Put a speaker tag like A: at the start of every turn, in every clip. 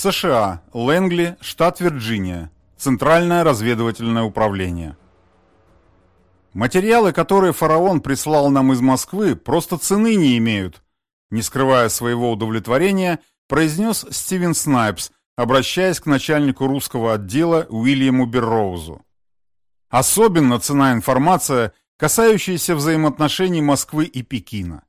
A: США, Лэнгли, штат Вирджиния. Центральное разведывательное управление. Материалы, которые фараон прислал нам из Москвы, просто цены не имеют. Не скрывая своего удовлетворения, произнес Стивен Снайпс, обращаясь к начальнику русского отдела Уильяму Берроузу. Особенно цена информация, касающаяся взаимоотношений Москвы и Пекина.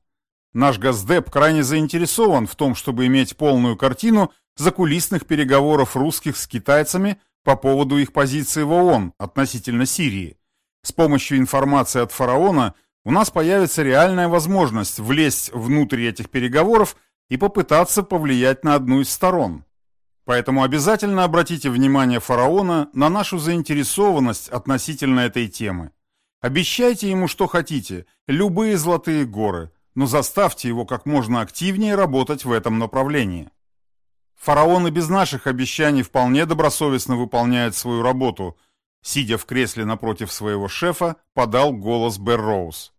A: Наш Газдеп крайне заинтересован в том, чтобы иметь полную картину закулисных переговоров русских с китайцами по поводу их позиции в ООН относительно Сирии. С помощью информации от фараона у нас появится реальная возможность влезть внутрь этих переговоров и попытаться повлиять на одну из сторон. Поэтому обязательно обратите внимание фараона на нашу заинтересованность относительно этой темы. Обещайте ему, что хотите, любые золотые горы, но заставьте его как можно активнее работать в этом направлении. Фараон и без наших обещаний вполне добросовестно выполняет свою работу. Сидя в кресле напротив своего шефа, подал голос Берроуз.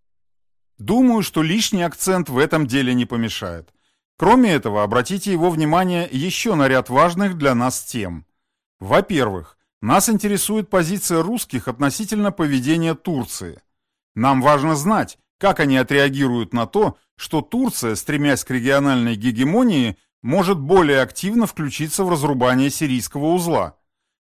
A: Думаю, что лишний акцент в этом деле не помешает. Кроме этого, обратите его внимание еще на ряд важных для нас тем. Во-первых, нас интересует позиция русских относительно поведения Турции. Нам важно знать, как они отреагируют на то, что Турция, стремясь к региональной гегемонии, может более активно включиться в разрубание сирийского узла.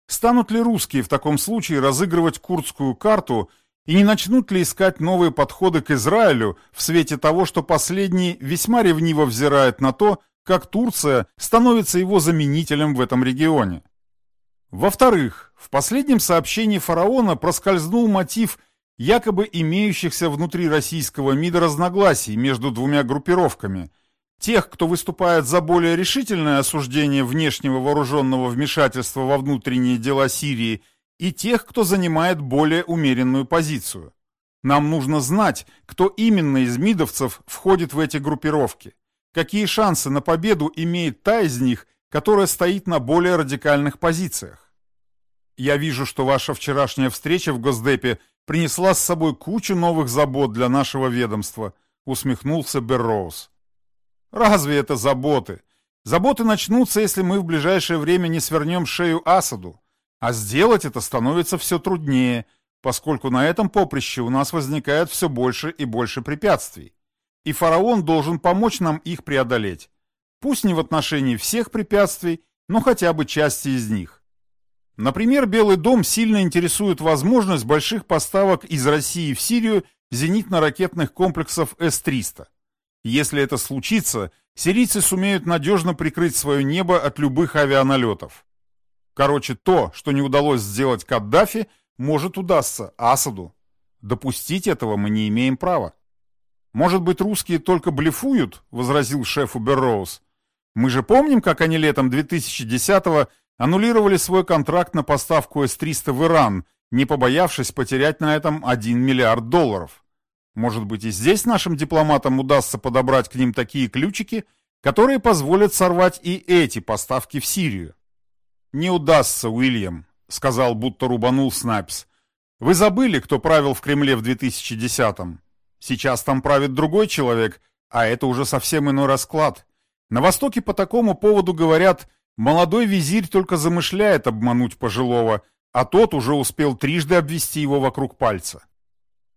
A: Станут ли русские в таком случае разыгрывать курдскую карту и не начнут ли искать новые подходы к Израилю в свете того, что последний весьма ревниво взирает на то, как Турция становится его заменителем в этом регионе? Во-вторых, в последнем сообщении фараона проскользнул мотив якобы имеющихся внутри российского МИДа разногласий между двумя группировками – Тех, кто выступает за более решительное осуждение внешнего вооруженного вмешательства во внутренние дела Сирии, и тех, кто занимает более умеренную позицию. Нам нужно знать, кто именно из мидовцев входит в эти группировки. Какие шансы на победу имеет та из них, которая стоит на более радикальных позициях. Я вижу, что ваша вчерашняя встреча в Госдепе принесла с собой кучу новых забот для нашего ведомства, усмехнулся Берроуз. Разве это заботы? Заботы начнутся, если мы в ближайшее время не свернем шею Асаду. А сделать это становится все труднее, поскольку на этом поприще у нас возникает все больше и больше препятствий. И фараон должен помочь нам их преодолеть. Пусть не в отношении всех препятствий, но хотя бы части из них. Например, Белый дом сильно интересует возможность больших поставок из России в Сирию зенитно-ракетных комплексов С-300. Если это случится, сирийцы сумеют надежно прикрыть свое небо от любых авианалетов. Короче, то, что не удалось сделать Каддафи, может удастся Асаду. Допустить этого мы не имеем права. «Может быть, русские только блефуют?» — возразил шефу Берроуз. «Мы же помним, как они летом 2010-го аннулировали свой контракт на поставку С-300 в Иран, не побоявшись потерять на этом 1 миллиард долларов. Может быть и здесь нашим дипломатам удастся подобрать к ним такие ключики, которые позволят сорвать и эти поставки в Сирию. «Не удастся, Уильям», — сказал, будто рубанул Снайпс. «Вы забыли, кто правил в Кремле в 2010-м? Сейчас там правит другой человек, а это уже совсем иной расклад. На Востоке по такому поводу говорят, молодой визирь только замышляет обмануть пожилого, а тот уже успел трижды обвести его вокруг пальца.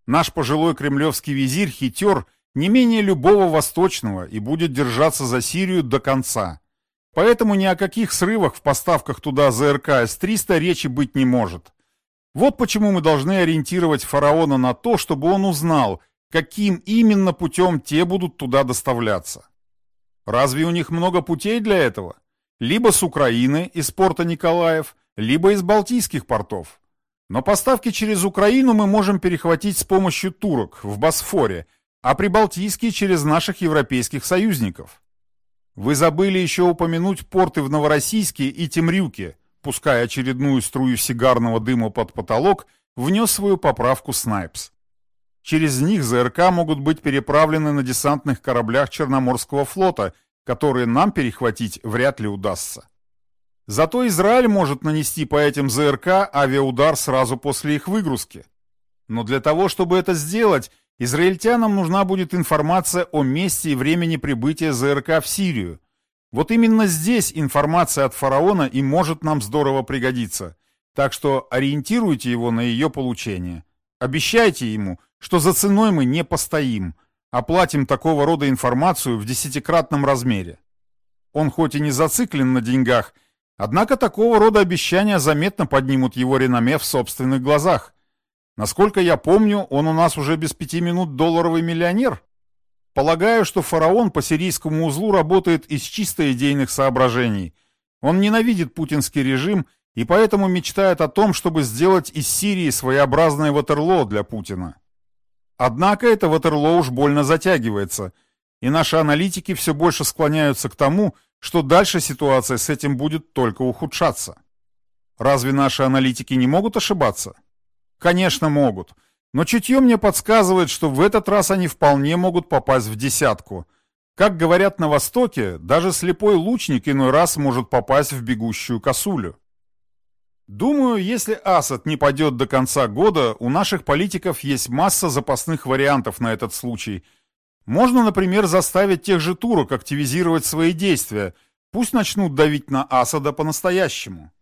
A: Наш пожилой кремлевский визирь хитер не менее любого восточного и будет держаться за Сирию до конца. Поэтому ни о каких срывах в поставках туда ЗРК С-300 речи быть не может. Вот почему мы должны ориентировать фараона на то, чтобы он узнал, каким именно путем те будут туда доставляться. Разве у них много путей для этого? Либо с Украины, из порта Николаев, либо из Балтийских портов. Но поставки через Украину мы можем перехватить с помощью турок в Босфоре, а прибалтийские через наших европейских союзников. Вы забыли еще упомянуть порты в Новороссийске и Темрюке, пуская очередную струю сигарного дыма под потолок, внес свою поправку Снайпс. Через них ЗРК могут быть переправлены на десантных кораблях Черноморского флота, которые нам перехватить вряд ли удастся. Зато Израиль может нанести по этим ЗРК авиаудар сразу после их выгрузки. Но для того, чтобы это сделать, израильтянам нужна будет информация о месте и времени прибытия ЗРК в Сирию. Вот именно здесь информация от фараона и может нам здорово пригодиться. Так что ориентируйте его на ее получение. Обещайте ему, что за ценой мы не постоим, оплатим такого рода информацию в десятикратном размере. Он хоть и не зациклен на деньгах, однако такого рода обещания заметно поднимут его реноме в собственных глазах. Насколько я помню, он у нас уже без пяти минут долларовый миллионер. Полагаю, что фараон по сирийскому узлу работает из чисто идейных соображений. Он ненавидит путинский режим и поэтому мечтает о том, чтобы сделать из Сирии своеобразное Ватерлоо для Путина. Однако это Ватерлоо уж больно затягивается, и наши аналитики все больше склоняются к тому, что дальше ситуация с этим будет только ухудшаться. Разве наши аналитики не могут ошибаться? Конечно, могут. Но чутье мне подсказывает, что в этот раз они вполне могут попасть в десятку. Как говорят на Востоке, даже слепой лучник иной раз может попасть в бегущую косулю. Думаю, если Асад не пойдет до конца года, у наших политиков есть масса запасных вариантов на этот случай. Можно, например, заставить тех же турок активизировать свои действия, пусть начнут давить на Асада по-настоящему.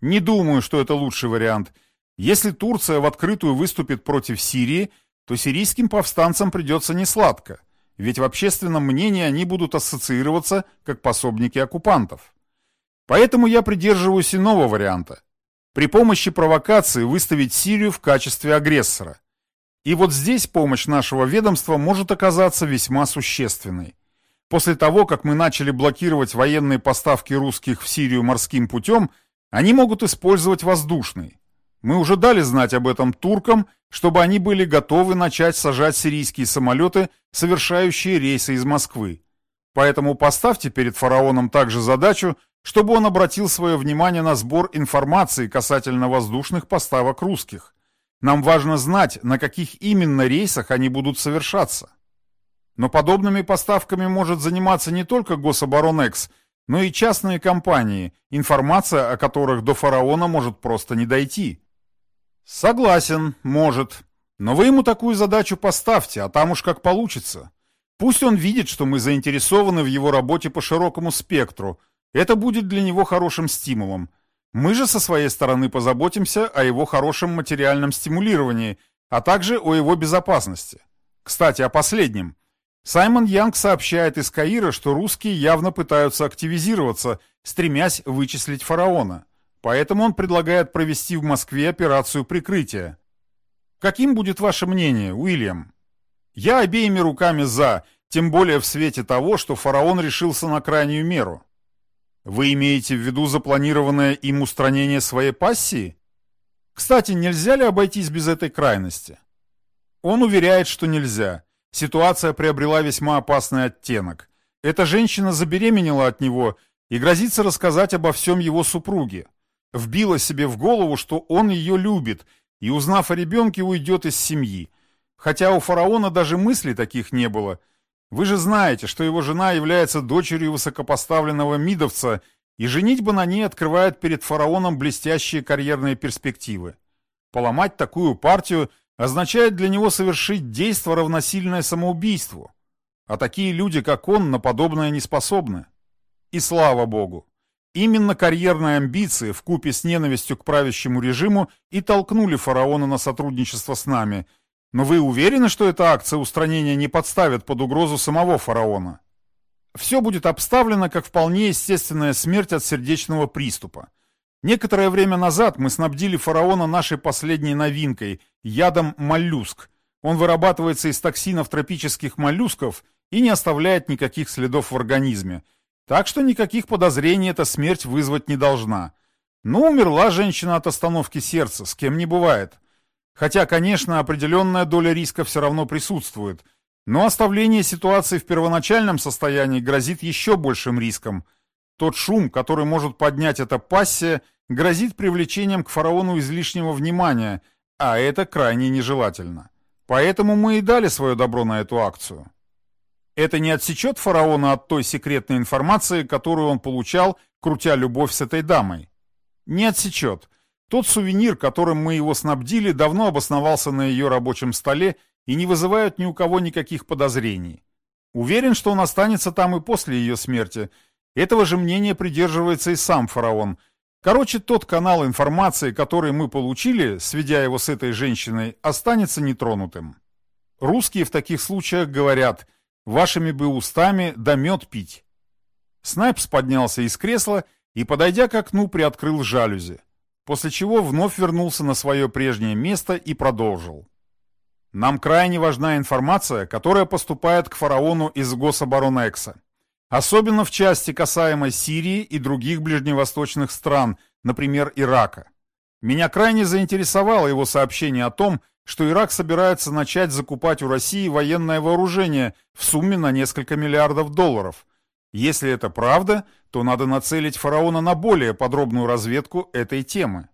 A: Не думаю, что это лучший вариант – если Турция в открытую выступит против Сирии, то сирийским повстанцам придется несладко, ведь в общественном мнении они будут ассоциироваться как пособники оккупантов. Поэтому я придерживаюсь иного варианта. При помощи провокации выставить Сирию в качестве агрессора. И вот здесь помощь нашего ведомства может оказаться весьма существенной. После того, как мы начали блокировать военные поставки русских в Сирию морским путем, они могут использовать воздушный. Мы уже дали знать об этом туркам, чтобы они были готовы начать сажать сирийские самолеты, совершающие рейсы из Москвы. Поэтому поставьте перед фараоном также задачу, чтобы он обратил свое внимание на сбор информации касательно воздушных поставок русских. Нам важно знать, на каких именно рейсах они будут совершаться. Но подобными поставками может заниматься не только Гособоронэкс, но и частные компании, информация о которых до фараона может просто не дойти. Согласен, может. Но вы ему такую задачу поставьте, а там уж как получится. Пусть он видит, что мы заинтересованы в его работе по широкому спектру. Это будет для него хорошим стимулом. Мы же со своей стороны позаботимся о его хорошем материальном стимулировании, а также о его безопасности. Кстати, о последнем. Саймон Янг сообщает из Каира, что русские явно пытаются активизироваться, стремясь вычислить фараона. Поэтому он предлагает провести в Москве операцию прикрытия. Каким будет ваше мнение, Уильям? Я обеими руками за, тем более в свете того, что фараон решился на крайнюю меру. Вы имеете в виду запланированное им устранение своей пассии? Кстати, нельзя ли обойтись без этой крайности? Он уверяет, что нельзя. Ситуация приобрела весьма опасный оттенок. Эта женщина забеременела от него и грозится рассказать обо всем его супруге вбила себе в голову, что он ее любит, и, узнав о ребенке, уйдет из семьи. Хотя у фараона даже мыслей таких не было. Вы же знаете, что его жена является дочерью высокопоставленного мидовца, и женитьба на ней открывает перед фараоном блестящие карьерные перспективы. Поломать такую партию означает для него совершить действо равносильное самоубийству. А такие люди, как он, на подобное не способны. И слава богу. Именно карьерные амбиции в купе с ненавистью к правящему режиму и толкнули фараона на сотрудничество с нами. Но вы уверены, что эта акция устранения не подставит под угрозу самого фараона? Все будет обставлено как вполне естественная смерть от сердечного приступа. Некоторое время назад мы снабдили фараона нашей последней новинкой – ядом моллюск. Он вырабатывается из токсинов тропических моллюсков и не оставляет никаких следов в организме – так что никаких подозрений эта смерть вызвать не должна. Ну, умерла женщина от остановки сердца, с кем не бывает. Хотя, конечно, определенная доля риска все равно присутствует. Но оставление ситуации в первоначальном состоянии грозит еще большим риском. Тот шум, который может поднять эта пассия, грозит привлечением к фараону излишнего внимания, а это крайне нежелательно. Поэтому мы и дали свое добро на эту акцию. Это не отсечет фараона от той секретной информации, которую он получал, крутя любовь с этой дамой? Не отсечет. Тот сувенир, которым мы его снабдили, давно обосновался на ее рабочем столе и не вызывает ни у кого никаких подозрений. Уверен, что он останется там и после ее смерти. Этого же мнения придерживается и сам фараон. Короче, тот канал информации, который мы получили, сведя его с этой женщиной, останется нетронутым. Русские в таких случаях говорят «вашими бы устами да мед пить». Снайпс поднялся из кресла и, подойдя к окну, приоткрыл жалюзи, после чего вновь вернулся на свое прежнее место и продолжил. Нам крайне важна информация, которая поступает к фараону из Гособоронэкса. Особенно в части, касаемой Сирии и других ближневосточных стран, например, Ирака. Меня крайне заинтересовало его сообщение о том, что Ирак собирается начать закупать у России военное вооружение в сумме на несколько миллиардов долларов. Если это правда, то надо нацелить фараона на более подробную разведку этой темы.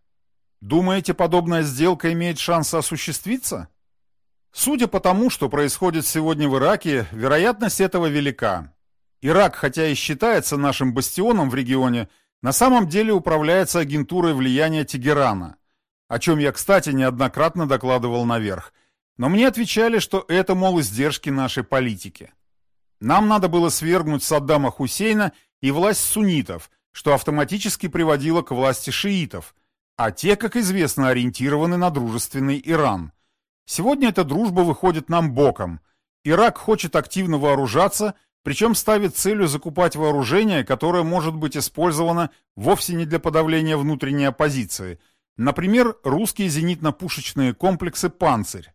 A: Думаете, подобная сделка имеет шанс осуществиться? Судя по тому, что происходит сегодня в Ираке, вероятность этого велика. Ирак, хотя и считается нашим бастионом в регионе, на самом деле управляется агентурой влияния Тегерана, о чем я, кстати, неоднократно докладывал наверх. Но мне отвечали, что это, мол, издержки нашей политики. Нам надо было свергнуть Саддама Хусейна и власть суннитов, что автоматически приводило к власти шиитов, а те, как известно, ориентированы на дружественный Иран. Сегодня эта дружба выходит нам боком. Ирак хочет активно вооружаться, причем ставит целью закупать вооружение, которое может быть использовано вовсе не для подавления внутренней оппозиции, например, русские зенитно-пушечные комплексы «Панцирь».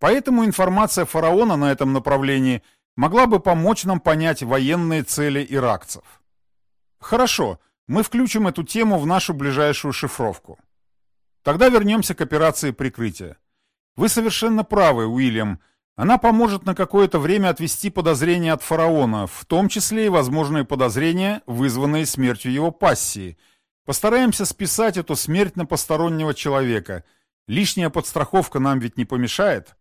A: Поэтому информация фараона на этом направлении могла бы помочь нам понять военные цели иракцев. Хорошо, мы включим эту тему в нашу ближайшую шифровку. Тогда вернемся к операции прикрытия. Вы совершенно правы, Уильям, она поможет на какое-то время отвести подозрения от фараона, в том числе и возможные подозрения, вызванные смертью его пассии. Постараемся списать эту смерть на постороннего человека. Лишняя подстраховка нам ведь не помешает.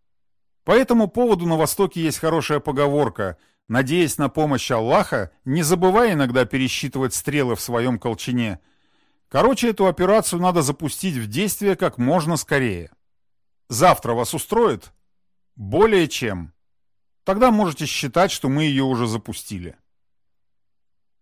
A: По этому поводу на Востоке есть хорошая поговорка «Надеясь на помощь Аллаха, не забывай иногда пересчитывать стрелы в своем колчине». Короче, эту операцию надо запустить в действие как можно скорее. Завтра вас устроит? Более чем. Тогда можете считать, что мы ее уже запустили.